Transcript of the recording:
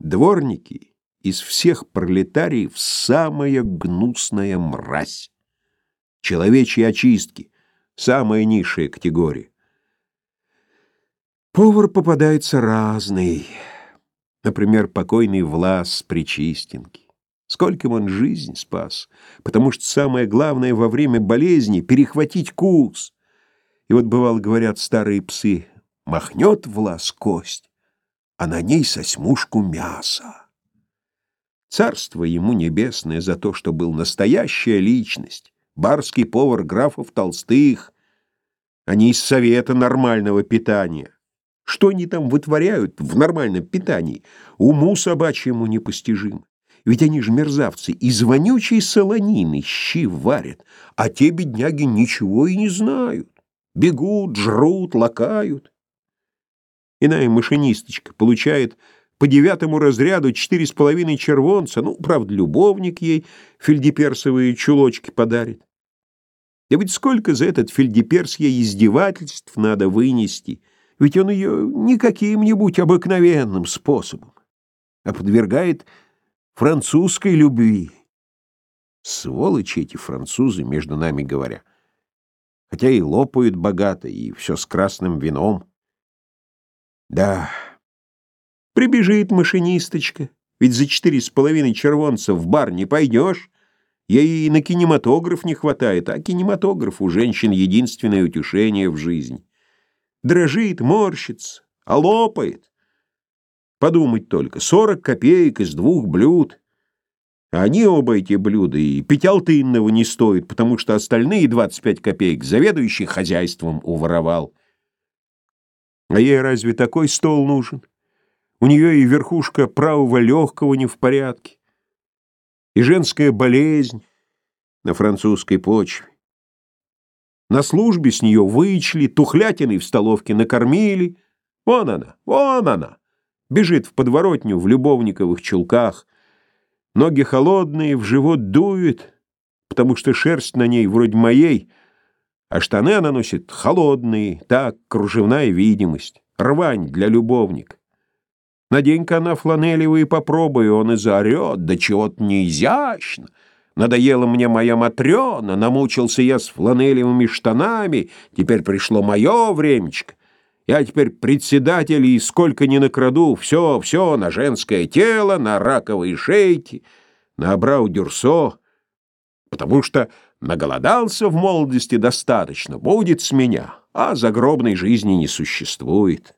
Дворники из всех пролетариев самая гнусная мразь. Человечьи очистки — самая низшая категория. Повар попадается разный. Например, покойный Влас с Причистенки. Сколько он жизнь спас, потому что самое главное во время болезни — перехватить кус. И вот, бывало, говорят старые псы, махнет Влас кость, а на ней сосьмушку мяса. Царство ему небесное за то, что был настоящая личность, барский повар графов Толстых, а не из совета нормального питания. Что они там вытворяют в нормальном питании, уму собачьему непостижимо. Ведь они же мерзавцы, из вонючей солонины щи варят, а те бедняги ничего и не знают. Бегут, жрут, лакают. Иная машинисточка получает по девятому разряду четыре с половиной червонца, ну, правда, любовник ей фельдеперсовые чулочки подарит. Да ведь сколько за этот фельдеперс ей издевательств надо вынести, ведь он ее не каким-нибудь обыкновенным способом, а подвергает французской любви. Сволочи эти французы, между нами говоря. Хотя и лопают богато, и все с красным вином. Да, прибежит машинисточка, ведь за четыре с половиной червонца в бар не пойдешь. Ей и на кинематограф не хватает, а кинематограф у женщин единственное утешение в жизни. Дрожит, морщится, а лопает. Подумать только, сорок копеек из двух блюд. А они оба эти блюда и пятиалтынного не стоят, потому что остальные двадцать пять копеек заведующий хозяйством уворовал. А ей разве такой стол нужен? У нее и верхушка правого легкого не в порядке, и женская болезнь на французской почве. На службе с нее вычли, тухлятиной в столовке накормили. Вон она, вон она. Бежит в подворотню в любовниковых чулках. Ноги холодные, в живот дует, потому что шерсть на ней вроде моей, а штаны она носит холодные, так, кружевная видимость, рвань для любовника. Надень-ка она фланелевые попробуй, он и заорет, да чего-то неизящно. Надоела мне моя Матрена, намучился я с фланелевыми штанами, теперь пришло мое времечко. Я теперь председатель, и сколько ни накраду, все, все на женское тело, на раковые шейки, на абрау-дюрсо, потому что наголодался в молодости достаточно, будет с меня, а загробной жизни не существует».